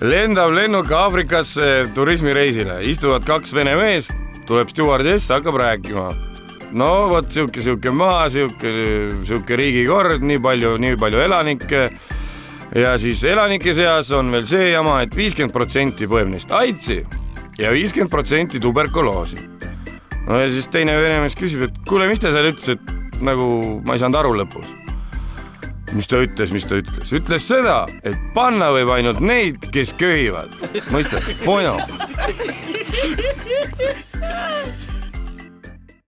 lendab lennuk Aafrikasse turismireisile, istuvad kaks vene meest, tuleb stjuardess, hakkab rääkima. no vot sihuke, sihuke maa, sihuke, sihuke riigikord, nii palju, nii palju elanikke. ja siis elanike seas on veel see jama et, et viiskümmend protsenti põeb neist aidsi ja viiskümmend protsenti tuberkuloosi. no ja siis teine vene mees küsib, et kuule, mis ta seal ütles, et nagu ma ei saanud aru lõpus mis ta ütles, mis ta ütles, ütles seda, et panna võib ainult neid, kes köhivad, mõistad, poino